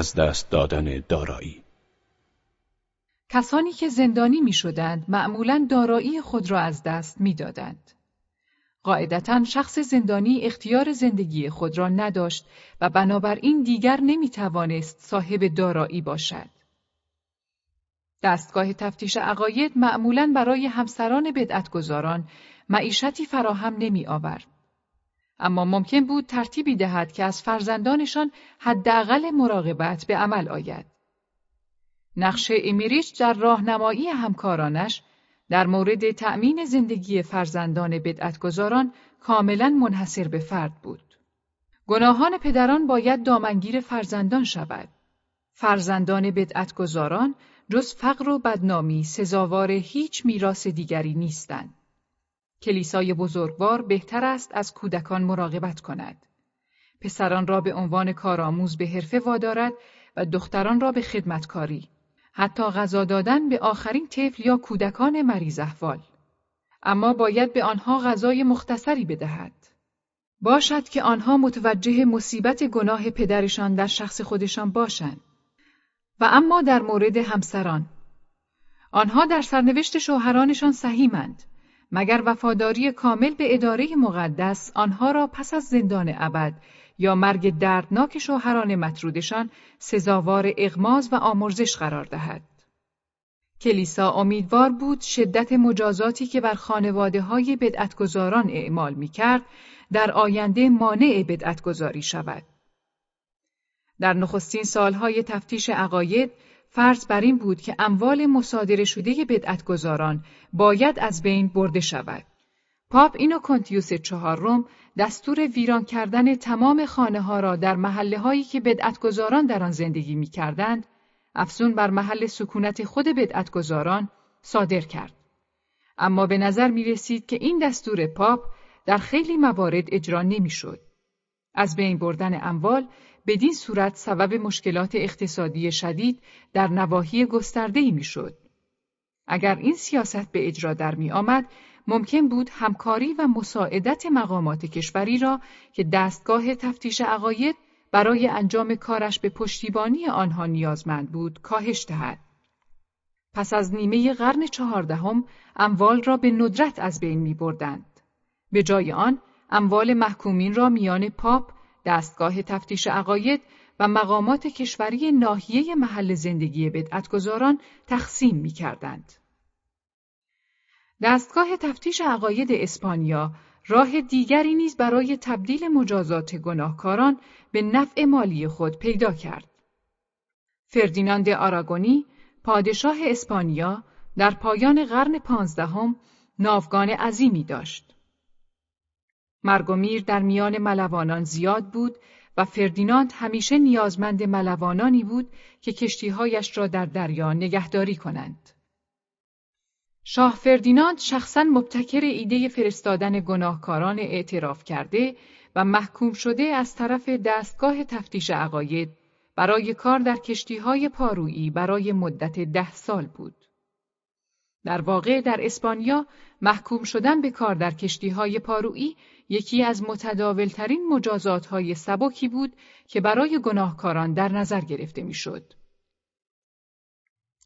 از دست دادن دارایی کسانی که زندانی می شدند معمولا دارایی خود را از دست می دادند. قاعدتا شخص زندانی اختیار زندگی خود را نداشت و بنابراین دیگر نمی توانست صاحب دارایی باشد. دستگاه تفتیش عقاید معمولا برای همسران بدعتگذاران معیشتی فراهم نمی آورد. اما ممکن بود ترتیبی دهد که از فرزندانشان حداقل مراقبت به عمل آید. نقش امیریچ در راهنمایی همکارانش در مورد تأمین زندگی فرزندان بدعتگذاران کاملا منحصر به فرد بود. گناهان پدران باید دامنگیر فرزندان شود. فرزندان بدعتگذاران جز فقر و بدنامی سزاوار هیچ میراث دیگری نیستند. کلیسای بزرگوار بهتر است از کودکان مراقبت کند. پسران را به عنوان کارآموز به حرفه وادارد و دختران را به خدمتکاری. حتی غذا دادن به آخرین طفل یا کودکان مریض احوال. اما باید به آنها غذای مختصری بدهد. باشد که آنها متوجه مصیبت گناه پدرشان در شخص خودشان باشند. و اما در مورد همسران آنها در سرنوشت شوهرانشان سهیمند مگر وفاداری کامل به اداره مقدس آنها را پس از زندان ابد یا مرگ دردناک شوهران مطرودشان سزاوار اغماز و آمرزش قرار دهد. کلیسا امیدوار بود شدت مجازاتی که بر خانواده های بدعتگذاران اعمال می کرد در آینده مانع بدعتگذاری شود. در نخستین سالهای تفتیش عقاید فرض بر این بود که اموال مصادره شده بدعتگذاران باید از بین برده شود. پاپ اینو کنتیوس چهارم دستور ویران کردن تمام خانه ها را در محله هایی که بدعتگذاران در آن زندگی می کردند، افزون بر محل سکونت خود بدعتگذاران صادر کرد. اما به نظر می رسید که این دستور پاپ در خیلی موارد اجرا نمی شد. از بین بردن اموال بدین صورت سبب مشکلات اقتصادی شدید در نواحی گسترده‌ای می‌شد. اگر این سیاست به اجرا در می آمد، ممکن بود همکاری و مساعدت مقامات کشوری را که دستگاه تفتیش عقاید برای انجام کارش به پشتیبانی آنها نیازمند بود، کاهش دهد. پس از نیمه قرن چهاردهم اموال را به ندرت از بین می بردند. به جای آن، اموال محکومین را میان پاپ دستگاه تفتیش عقاید و مقامات کشوری ناحیه محل زندگی بدعتگذاران تقسیم می کردند. دستگاه تفتیش عقاید اسپانیا راه دیگری نیز برای تبدیل مجازات گناهکاران به نفع مالی خود پیدا کرد. فردیناند آراگونی، پادشاه اسپانیا، در پایان قرن پانزدهم ناوگان عظیمی داشت. مرگ و میر در میان ملوانان زیاد بود و فردیناند همیشه نیازمند ملوانانی بود که کشتیهایش را در دریا نگهداری کنند. شاه فردیناند شخصا مبتکر ایده فرستادن گناهکاران اعتراف کرده و محکوم شده از طرف دستگاه تفتیش عقاید برای کار در کشتیهای پارویی برای مدت ده سال بود. در واقع در اسپانیا محکوم شدن به کار در کشتیهای پارویی یکی از متداولترین مجازات های سبکی بود که برای گناهکاران در نظر گرفته می‌شد.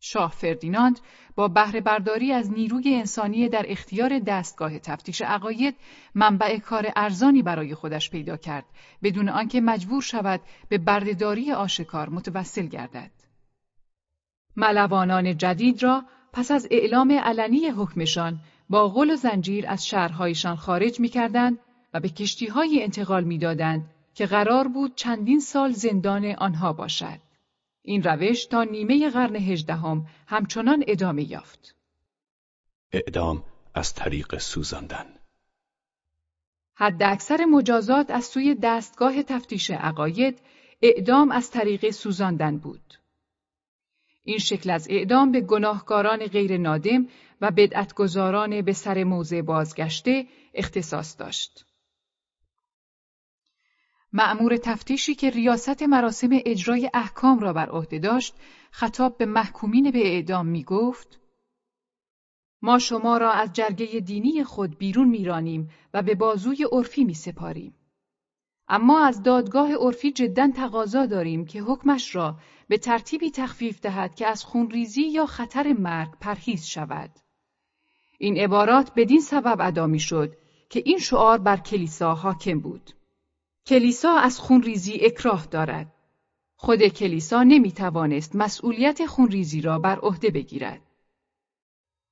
شاه فردیناند با بهره برداری از نیروی انسانی در اختیار دستگاه تفتیش عقاید منبع کار ارزانی برای خودش پیدا کرد بدون آنکه مجبور شود به بردهداری آشکار متوسل گردد. ملوانان جدید را پس از اعلام علنی حکمشان با غل و زنجیر از شهرهایشان خارج می‌کردند و به کشتیهایی انتقال می‌دادند که قرار بود چندین سال زندان آنها باشد. این روش تا نیمه قرن هجدهم همچنان ادامه یافت. اعدام از طریق سوزاندن حد اکثر مجازات از سوی دستگاه تفتیش عقاید اعدام از طریق سوزاندن بود. این شکل از اعدام به گناهکاران غیر نادم و بدعتگذاران به سر موضع بازگشته اختصاص داشت. معمور تفتیشی که ریاست مراسم اجرای احکام را بر عهده داشت خطاب به محکومین به اعدام می گفت ما شما را از جرگه دینی خود بیرون میرانیم و به بازوی عرفی می سپاریم. اما از دادگاه عرفی جدا تقاضا داریم که حکمش را به ترتیبی تخفیف دهد که از خونریزی یا خطر مرگ پرهیز شود. این عبارات بدین سبب ادا شد که این شعار بر کلیسا حاکم بود. کلیسا از خونریزی اکراه دارد. خود کلیسا نمی توانست مسئولیت خونریزی را بر عهده بگیرد.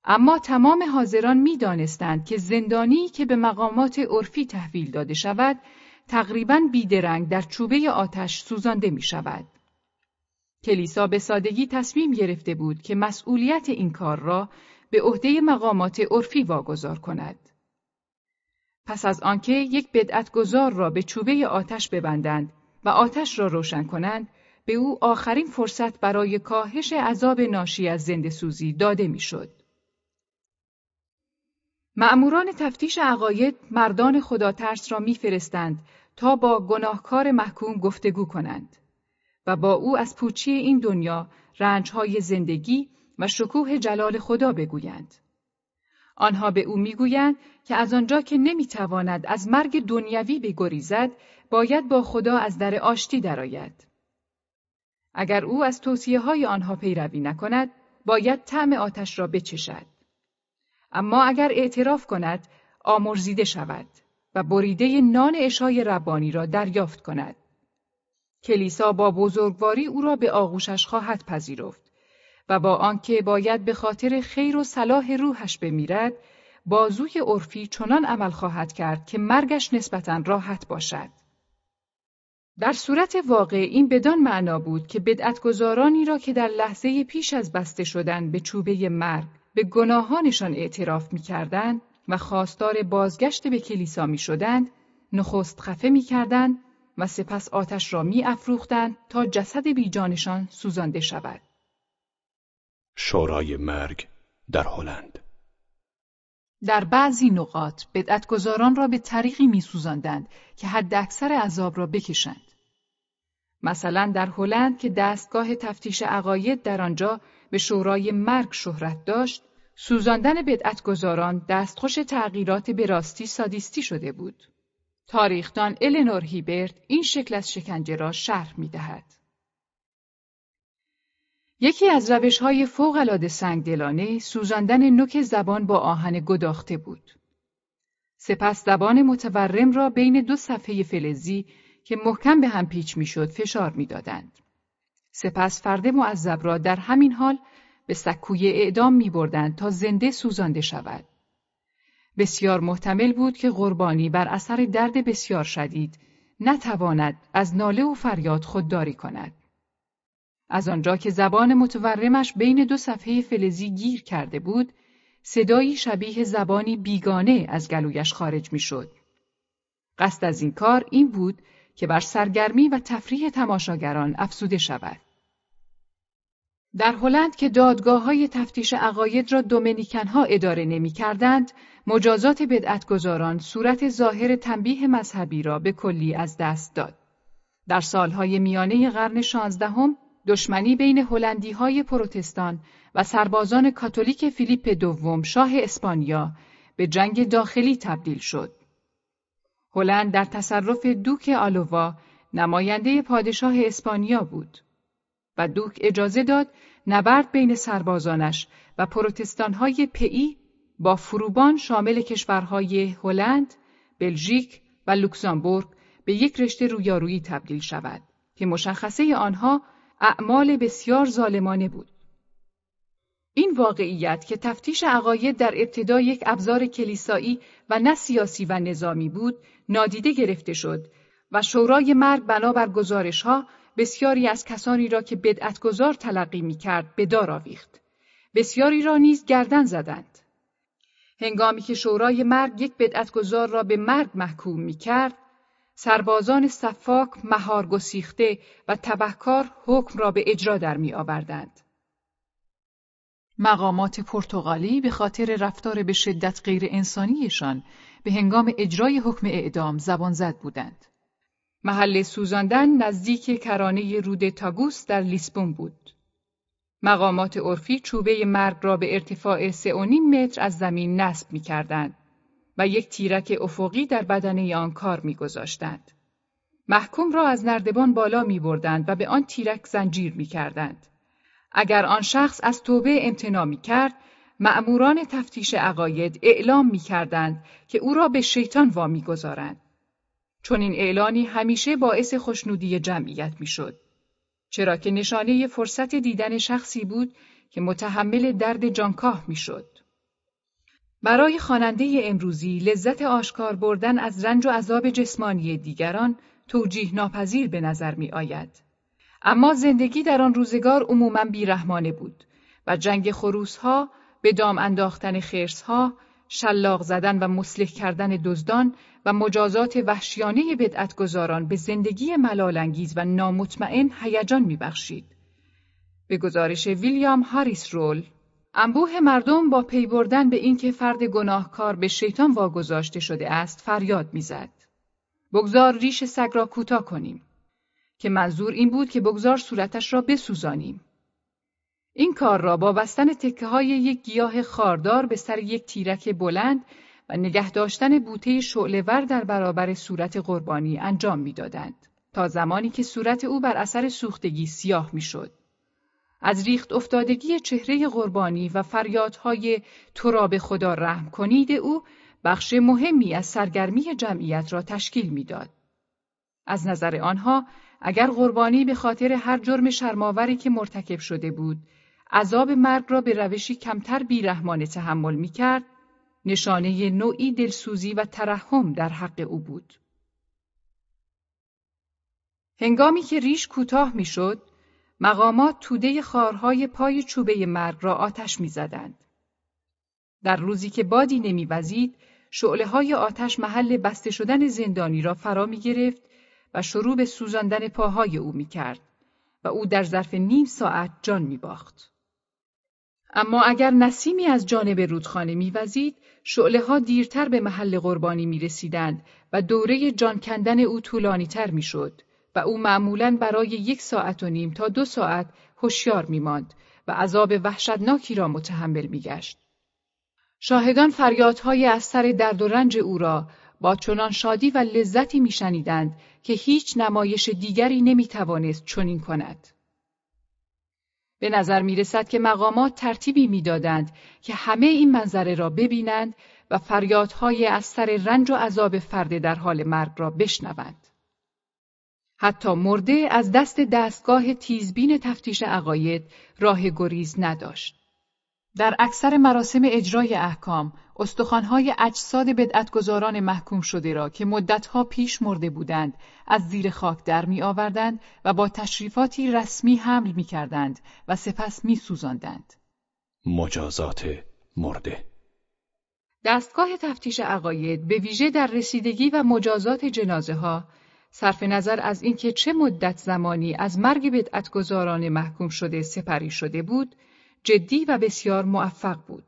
اما تمام حاضران می دانستند که زندانی که به مقامات عرفی تحویل داده شود تقریبا بیدرنگ در چوبه آتش سوزانده می شود. کلیسا به سادگی تصمیم گرفته بود که مسئولیت این کار را به عهده مقامات عرفی واگذار کند. پس از آنکه یک بدعتگذار را به چوبه آتش ببندند و آتش را روشن کنند، به او آخرین فرصت برای کاهش عذاب ناشی از زنده سوزی داده می‌شد. معموران تفتیش عقاید مردان خداترس را میفرستند تا با گناهکار محکوم گفتگو کنند و با او از پوچی این دنیا رنجهای زندگی و شکوه جلال خدا بگویند. آنها به او می‌گویند که از آنجا که نمی‌تواند از مرگ دنیوی بگریزد باید با خدا از در آشتی درآید. اگر او از توصیه های آنها پیروی نکند باید طعم آتش را بچشد. اما اگر اعتراف کند آمرزیده شود و بریده نان اشای ربانی را دریافت کند. کلیسا با بزرگواری او را به آغوشش خواهد پذیرفت و با آنکه باید به خاطر خیر و صلاح روحش بمیرد بازوی عرفی چنان عمل خواهد کرد که مرگش نسبتا راحت باشد. در صورت واقع این بدان معنا بود که بدعتگذارانی را که در لحظه پیش از بسته شدن به چوبه مرگ به گناهانشان اعتراف می‌کردند و خواستار بازگشت به کلیسا می شدند، نخست خفه می کردند و سپس آتش را می افروختند تا جسد بیجانشان سوزانده شود. شورای مرگ در هلند در بعضی نقاط بدعتگذاران را به طریقی میسوزاندند که حد اکثر عذاب را بکشند. مثلا در هلند که دستگاه تفتیش عقاید در آنجا به شورای مرگ شهرت داشت، سوزاندن بدعتگذاران دستخوش تغییرات به راستی سادیستی شده بود. تاریخدان النور هیبرت این شکل از شکنجه را شرح می دهد. یکی از روش های فوق سنگدلانه سوزاندن نوک زبان با آهن گداخته بود. سپس زبان متورم را بین دو صفحه فلزی که محکم به هم پیچ می‌شد فشار می‌دادند. سپس فرد معذب را در همین حال به سکوی اعدام می بردند تا زنده سوزانده شود. بسیار محتمل بود که قربانی بر اثر درد بسیار شدید نتواند از ناله و فریاد خودداری کند. از آنجا که زبان متورمش بین دو صفحه فلزی گیر کرده بود، صدایی شبیه زبانی بیگانه از گلویش خارج می‌شد. قصد از این کار این بود که بر سرگرمی و تفریح تماشاگران افسوده شود. در هلند که دادگاه های تفتیش عقاید را دومینیکن اداره نمی کردند، مجازات بدعتگذاران صورت ظاهر تنبیه مذهبی را به کلی از دست داد. در سالهای میانه قرن شانزدهم دشمنی بین هلندی های پروتستان و سربازان کاتولیک فیلیپ دوم شاه اسپانیا به جنگ داخلی تبدیل شد. هلند در تصرف دوک آلووا نماینده پادشاه اسپانیا بود و دوک اجازه داد نبرد بین سربازانش و پروتستانهای پئی با فروبان شامل کشورهای هلند، بلژیک و لوکزامبورگ به یک رشته رویارویی تبدیل شود که مشخصه آنها اعمال بسیار ظالمانه بود. این واقعیت که تفتیش عقاید در ابتدا یک ابزار کلیسایی و نه سیاسی و نظامی بود، نادیده گرفته شد و شورای مرگ بنابر گزارش ها بسیاری از کسانی را که بدعتگذار تلقی می کرد به دار آویخت. بسیاری را نیز گردن زدند. هنگامی که شورای مرگ یک بدعتگذار را به مرگ محکوم می کرد، سربازان صفاک مهار گسیخته و تبهکار حکم را به اجرا در می آوردند. مقامات پرتغالی به خاطر رفتار به شدت غیر انسانیشان به هنگام اجرای حکم اعدام زبان زد بودند. محل سوزاندن نزدیک کرانه رود تاگوس در لیسبون بود. مقامات عرفی چوبه مرگ را به ارتفاع سه و نیم متر از زمین نصب می کردند و یک تیرک افقی در بدنه آن کار می گذاشتند. محکوم را از نردبان بالا می بردند و به آن تیرک زنجیر می کردند. اگر آن شخص از توبه امتنا می کرد، مأموران تفتیش عقاید اعلام می کردند که او را به شیطان وامی گذارند. چون این اعلانی همیشه باعث خوشنودی جمعیت می شد. چرا که نشانه فرصت دیدن شخصی بود که متحمل درد جانکاه می شد. برای خواننده امروزی لذت آشکار بردن از رنج و عذاب جسمانی دیگران توجیه ناپذیر به نظر می آید. اما زندگی در آن روزگار عموما بیرحمانه بود و جنگ خروسها به دام انداختن خرسها، شلاق زدن و مسلح کردن دزدان و مجازات وحشیانه بدعتگذاران به زندگی ملالانگیز و نامطمئن هیجان میبخشید. به گزارش ویلیام هاریس رول، انبوه مردم با پی بردن به اینکه فرد گناهکار به شیطان واگذاشته شده است فریاد می‌زد. بگذار ریش سگ را کوتاه کنیم که منظور این بود که بگذار صورتش را بسوزانیم. این کار را با بستن تکه های یک گیاه خاردار به سر یک تیرک بلند و نگه داشتن بوته شعلهور در برابر صورت قربانی انجام می‌دادند تا زمانی که صورت او بر اثر سوختگی سیاه می‌شد. از ریخت افتادگی چهره قربانی و فریادهای تو را به خدا رحم کنید او بخش مهمی از سرگرمی جمعیت را تشکیل می‌داد. از نظر آنها اگر قربانی به خاطر هر جرم شرماوری که مرتکب شده بود عذاب مرگ را به روشی کمتر بیرحمانه تحمل می کرد، نشانه نوعی دلسوزی و ترحم در حق او بود. هنگامی که ریش کوتاه می‌شد، مقامات توده خارهای پای چوبه مرگ را آتش می‌زدند. در روزی که بادی نمیوزید، شعله های آتش محل بسته شدن زندانی را فرا می گرفت و شروع به سوزاندن پاهای او می کرد و او در ظرف نیم ساعت جان می باخت. اما اگر نسیمی از جانب رودخانه میوزید شعله ها دیرتر به محل قربانی می رسیدند و دوره جان کندن او طولانی تر می شد و او معمولا برای یک ساعت و نیم تا دو ساعت هوشیار می ماند و عذاب وحشتناکی را متحمل می گشت. شاهدان فریادهای از سر درد و رنج او را با چنان شادی و لذتی میشنیدند که هیچ نمایش دیگری نمی توانست چنین کند. به نظر می رسد که مقامات ترتیبی می‌دادند که همه این منظره را ببینند و فریادهای از سر رنج و عذاب فرد در حال مرگ را بشنوند. حتی مرده از دست دستگاه تیزبین تفتیش عقاید راه گریز نداشت. در اکثر مراسم اجرای احکام، استخوانهای اجساد بدعتگزاران محکوم شده را که مدتها پیش مرده بودند از زیر خاک در می آوردند و با تشریفاتی رسمی حمل می کردند و سپس می سوزاندند. مجازات مرده دستگاه تفتیش عقاید به ویژه در رسیدگی و مجازات جنازه ها صرف نظر از اینکه چه مدت زمانی از مرگ بدعتگزاران محکوم شده سپری شده بود، جدی و بسیار موفق بود.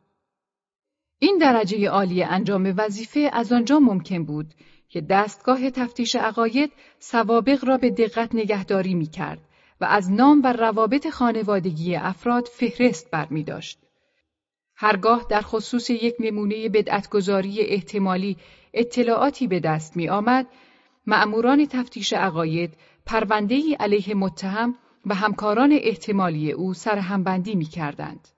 این درجه عالی انجام وظیفه از آنجا ممکن بود که دستگاه تفتیش عقاید سوابق را به دقت نگهداری می کرد و از نام و روابط خانوادگی افراد فهرست برمی داشت. هرگاه در خصوص یک نمونه بدعتگذاری احتمالی اطلاعاتی به دست می آمد، مأموران تفتیش عقاید پرونده علیه متهم و همکاران احتمالی او سرهمبندی می کردند.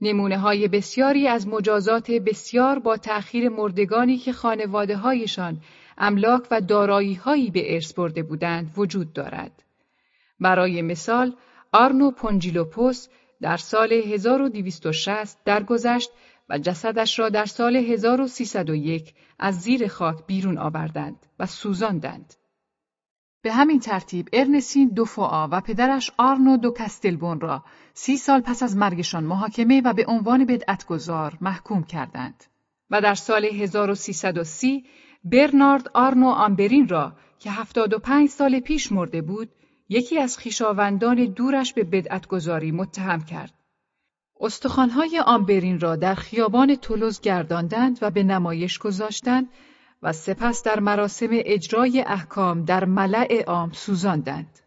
نمونه های بسیاری از مجازات بسیار با تأخیر مردگانی که خانواده هایشان املاک و دارایی هایی به ارث برده بودند وجود دارد. برای مثال آرنو پونجیلوپوس در سال 1260 درگذشت و جسدش را در سال 1301 از زیر خاک بیرون آوردند و سوزاندند. به همین ترتیب ارنسین دوفوآ و پدرش آرنو دو کستلبون را سی سال پس از مرگشان محاکمه و به عنوان بدعتگذار محکوم کردند. و در سال 1330 برنارد آرنو آمبرین را که 75 سال پیش مرده بود، یکی از خیشاوندان دورش به بدعتگذاری متهم کرد. استخوانهای آمبرین را در خیابان تولوز گرداندند و به نمایش گذاشتند و سپس در مراسم اجرای احکام در ملع عام سوزاندند.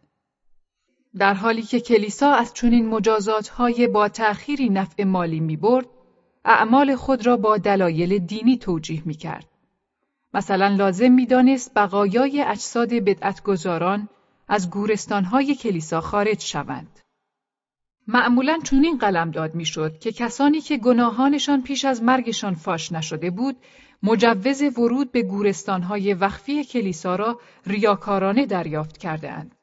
در حالی که کلیسا از چنین مجازاتهای با تأخیری نفع مالی می برد، اعمال خود را با دلایل دینی توجیه می کرد. مثلا لازم می‌دانست بقایای اجساد بدعتگذاران از گورستانهای کلیسا خارج شوند. معمولا چنین قلمداد می‌شد که کسانی که گناهانشان پیش از مرگشان فاش نشده بود مجوز ورود به گورستانهای وقفی کلیسا را ریاکارانه دریافت کرده اند.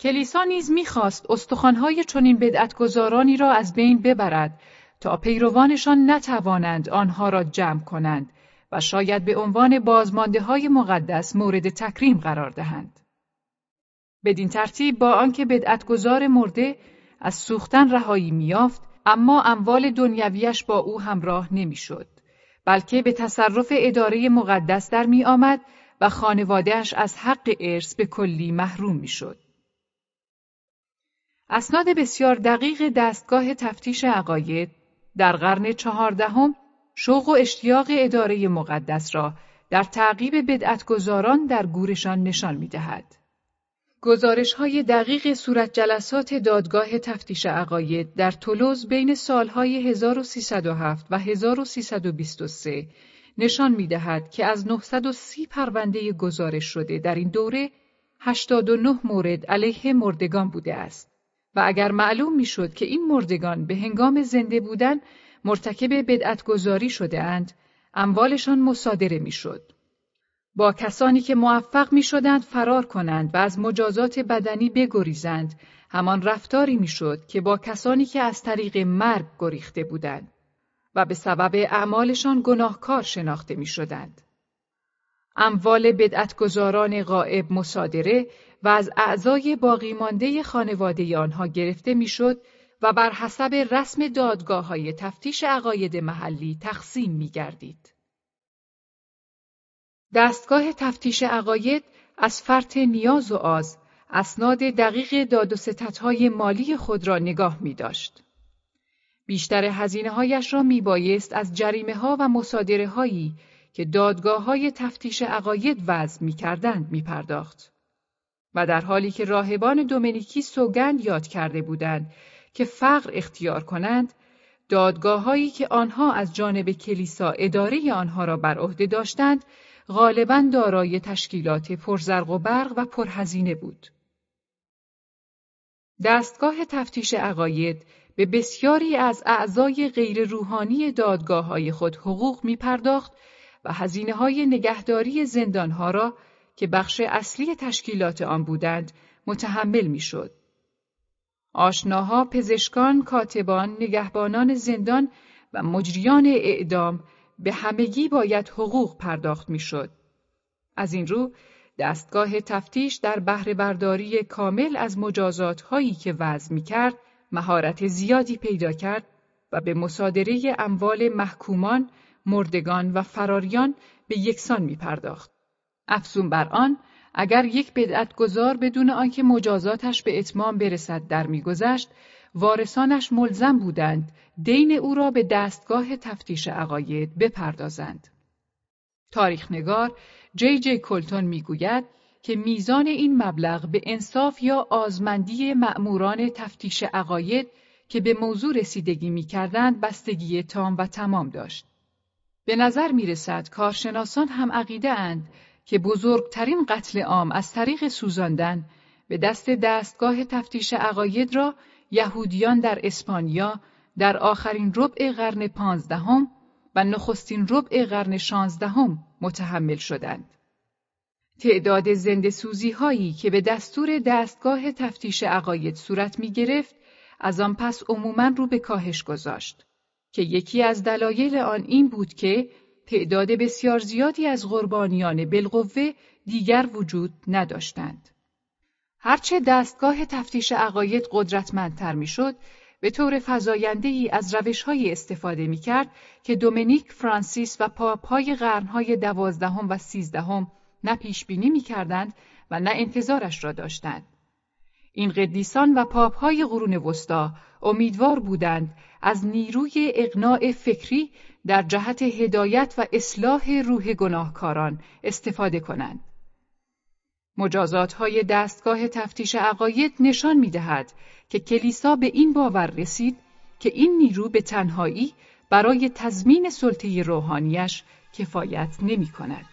کلیسا نیز می‌خواست استخوانهای چنین بدعتگذارانی را از بین ببرد تا پیروانشان نتوانند آنها را جمع کنند و شاید به عنوان بازمانده های مقدس مورد تکریم قرار دهند. بدین ترتیب با آنکه بدعتگذار مرده از سوختن رهایی میافت اما اموال دنیویش با او همراه نمی‌شد بلکه به تصرف اداره مقدس در می آمد و خانوادهش از حق ارث به کلی محروم می‌شد. اسناد بسیار دقیق دستگاه تفتیش عقاید در قرن چهاردهم شوق و اشتیاق اداره مقدس را در تعقیب بدعتگذاران در گورشان نشان می‌دهد. گزارش های دقیق صورت جلسات دادگاه تفتیش عقاید در تولوز بین سالهای 1307 و 1323 نشان می دهد که از 930 پرونده گزارش شده در این دوره 89 مورد علیه مردگان بوده است و اگر معلوم می شد که این مردگان به هنگام زنده بودن مرتکب بدعتگذاری شده اند، اموالشان مصادره می شد. با کسانی که موفق می شدند فرار کنند و از مجازات بدنی بگریزند همان رفتاری می شد که با کسانی که از طریق مرگ گریخته بودند و به سبب اعمالشان گناهکار شناخته می شدند. اموال بدعتگذاران غائب مصادره و از اعضای باقی مانده خانواده آنها گرفته می‌شد و بر حسب رسم دادگاه های تفتیش عقاید محلی تقسیم می گردید. دستگاه تفتیش عقاید از فرط نیاز و آز اسناد دقیق داد و مالی خود را نگاه می داشت. بیشتر هزینه هایش را می بایست از جریمه ها و مصادره هایی که دادگاه های تفتیش عقاید وضع می کردند می پرداخت. و در حالی که راهبان دومینیکی سوگند یاد کرده بودند که فقر اختیار کنند، دادگاه هایی که آنها از جانب کلیسا اداره آنها را بر عهده داشتند، غالبا دارای تشکیلات پرزرق و برق و پرهزینه بود. دستگاه تفتیش عقاید به بسیاری از اعضای غیر روحانی دادگاه های خود حقوق می پرداخت و هزینه های نگهداری زندانها را که بخش اصلی تشکیلات آن بودند متحمل می شد. آشناها، پزشکان، کاتبان، نگهبانان زندان و مجریان اعدام به همگی باید حقوق پرداخت می‌شد. از این رو دستگاه تفتیش در بهره برداری کامل از مجازات هایی که وضع می کرد مهارت زیادی پیدا کرد و به مصادره اموال محکومان، مردگان و فراریان به یکسان می پرداخت. افزون بر آن اگر یک بدعتگذار بدون آنکه مجازاتش به اتمام برسد در میگذشت وارثانش ملزم بودند دین او را به دستگاه تفتیش عقاید بپردازند. تاریخنگار جی جی کلتون می‌گوید که میزان این مبلغ به انصاف یا آزمندی مأموران تفتیش عقاید که به موضوع رسیدگی می‌کردند بستگی تام و تمام داشت. به نظر می رسد کارشناسان هم عقیده اند که بزرگترین قتل عام از طریق سوزاندن به دست دستگاه تفتیش عقاید را یهودیان در اسپانیا در آخرین ربع قرن پانزدهم و نخستین ربع قرن شانزدهم متحمل شدند. تعداد زنده سوزی هایی که به دستور دستگاه تفتیش عقاید صورت می گرفت از آن پس عموماً رو به کاهش گذاشت که یکی از دلایل آن این بود که تعداد بسیار زیادی از قربانیان بالقوه دیگر وجود نداشتند. هرچه دستگاه تفتیش عقاید قدرتمندتر می‌شد، به طور فضاینده ای از روش های استفاده می کرد که دومینیک فرانسیس و پاپ های قرنهای دوازدهم و سیزدهم نه پیش بینی می کردند و نه انتظارش را داشتند. این قدیسان و پاپ های قرون وسطا امیدوار بودند از نیروی اقناع فکری در جهت هدایت و اصلاح روح گناهکاران استفاده کنند. مجازات های دستگاه تفتیش عقاید نشان می دهد که کلیسا به این باور رسید که این نیرو به تنهایی برای تضمین سلطه روحانیش کفایت نمی کند.